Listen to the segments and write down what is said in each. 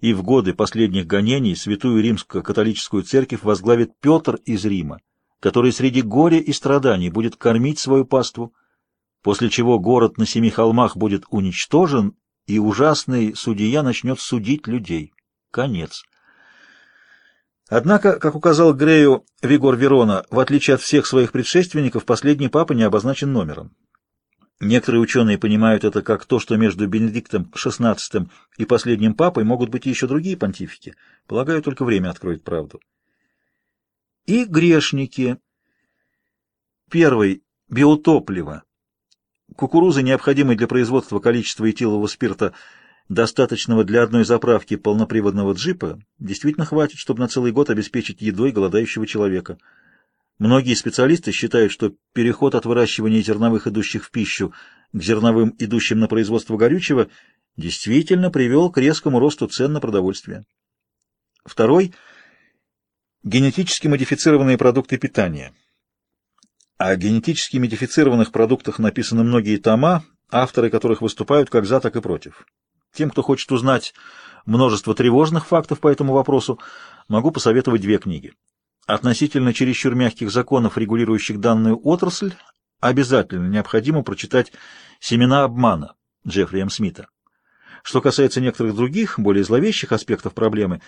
и в годы последних гонений святую римско-католическую церковь возглавит Петр из Рима, который среди горя и страданий будет кормить свою паству, после чего город на семи холмах будет уничтожен, и ужасный судья начнет судить людей. Конец. Однако, как указал Грею Вигор Верона, в отличие от всех своих предшественников, последний папа не обозначен номером. Некоторые ученые понимают это как то, что между Бенедиктом XVI и последним папой могут быть еще другие понтифики. Полагаю, только время откроет правду. И грешники. Первый – биотопливо. Кукурузы, необходимой для производства количества этилового спирта, достаточного для одной заправки полноприводного джипа, действительно хватит, чтобы на целый год обеспечить едой голодающего человека – Многие специалисты считают, что переход от выращивания зерновых, идущих в пищу, к зерновым, идущим на производство горючего, действительно привел к резкому росту цен на продовольствие. Второй – генетически модифицированные продукты питания. О генетически модифицированных продуктах написаны многие тома, авторы которых выступают как за, так и против. Тем, кто хочет узнать множество тревожных фактов по этому вопросу, могу посоветовать две книги. Относительно чересчур мягких законов, регулирующих данную отрасль, обязательно необходимо прочитать «Семена обмана» Джеффри М. Смита. Что касается некоторых других, более зловещих аспектов проблемы,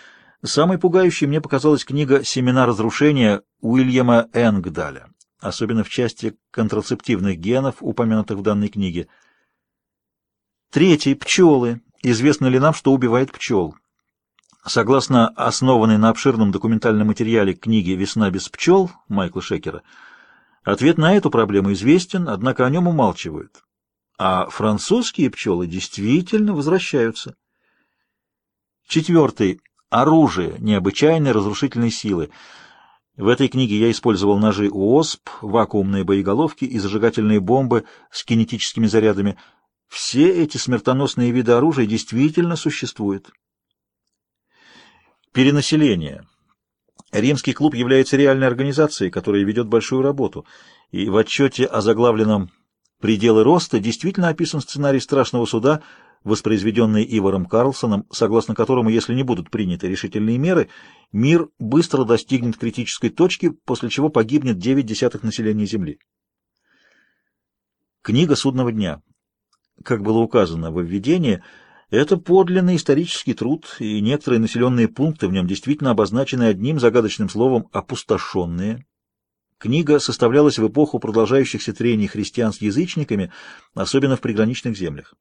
самой пугающей мне показалась книга «Семена разрушения» Уильяма Энгдаля, особенно в части контрацептивных генов, упомянутых в данной книге. Третий – пчелы. Известно ли нам, что убивает пчел? Согласно основанной на обширном документальном материале книги «Весна без пчел» Майкла Шекера, ответ на эту проблему известен, однако о нем умалчивают. А французские пчелы действительно возвращаются. Четвертый. Оружие необычайной разрушительной силы. В этой книге я использовал ножи УОСП, вакуумные боеголовки и зажигательные бомбы с кинетическими зарядами. Все эти смертоносные виды оружия действительно существуют. Перенаселение. Римский клуб является реальной организацией, которая ведет большую работу, и в отчете о заглавленном «Пределы роста» действительно описан сценарий страшного суда, воспроизведенный Иваром Карлсоном, согласно которому, если не будут приняты решительные меры, мир быстро достигнет критической точки, после чего погибнет 9 десятых населения Земли. Книга судного дня. Как было указано во введении, это подлинный исторический труд, и некоторые населенные пункты в нем действительно обозначены одним загадочным словом «опустошенные». Книга составлялась в эпоху продолжающихся трений христиан с язычниками, особенно в приграничных землях.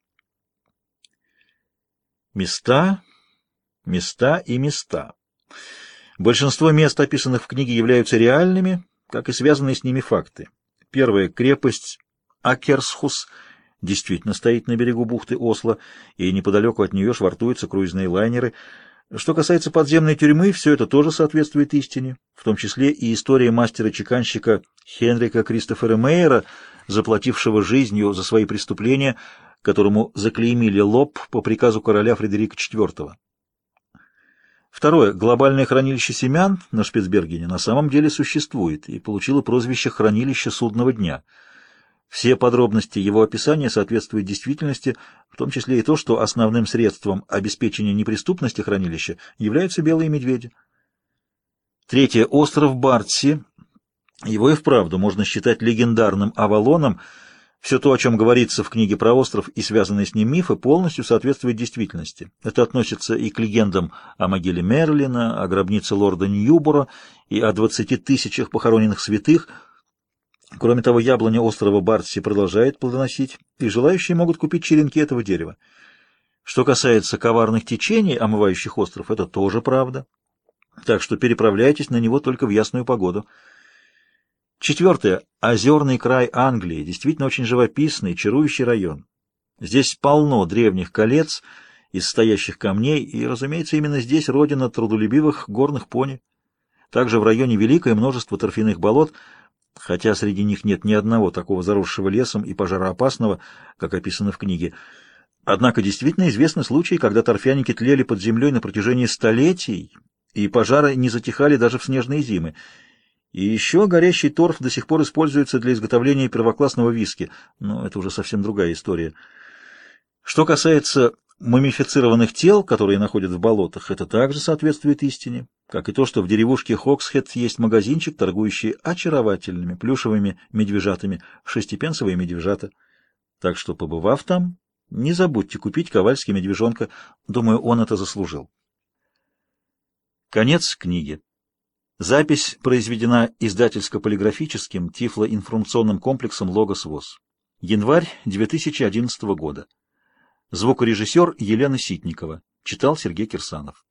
Места, места и места. Большинство мест, описанных в книге, являются реальными, как и связанные с ними факты. Первая — крепость Акерсхус — действительно стоит на берегу бухты Осло, и неподалеку от нее швартуются круизные лайнеры. Что касается подземной тюрьмы, все это тоже соответствует истине, в том числе и история мастера-чеканщика Хенрика Кристофера Мейера, заплатившего жизнью за свои преступления, которому заклеймили лоб по приказу короля Фредерика IV. Второе. Глобальное хранилище семян на Шпицбергене на самом деле существует и получило прозвище «Хранилище судного дня». Все подробности его описания соответствуют действительности, в том числе и то, что основным средством обеспечения неприступности хранилища являются белые медведи. Третье. Остров Бартси. Его и вправду можно считать легендарным Авалоном. Все то, о чем говорится в книге про остров и связанные с ним мифы, полностью соответствует действительности. Это относится и к легендам о могиле Мерлина, о гробнице лорда Ньюбора и о двадцати тысячах похороненных святых – Кроме того, яблоня острова Бартси продолжает плодоносить, и желающие могут купить черенки этого дерева. Что касается коварных течений, омывающих остров, это тоже правда. Так что переправляйтесь на него только в ясную погоду. Четвертое. Озерный край Англии. Действительно очень живописный, чарующий район. Здесь полно древних колец из стоящих камней, и, разумеется, именно здесь родина трудолюбивых горных пони. Также в районе великое множество торфяных болот – хотя среди них нет ни одного такого заросшего лесом и пожароопасного, как описано в книге. Однако действительно известны случаи, когда торфяники тлели под землей на протяжении столетий, и пожары не затихали даже в снежные зимы. И еще горящий торф до сих пор используется для изготовления первоклассного виски, но это уже совсем другая история. Что касается мумифицированных тел, которые находят в болотах, это также соответствует истине, как и то, что в деревушке Хоксхед есть магазинчик, торгующий очаровательными плюшевыми медвежатами, шестипенсовые медвежата. Так что, побывав там, не забудьте купить ковальский медвежонка. Думаю, он это заслужил. Конец книги. Запись произведена издательско-полиграфическим тифлоинформационным комплексом «Логос ВОЗ». Январь 2011 года. Звукорежиссер Елена Ситникова. Читал Сергей Кирсанов.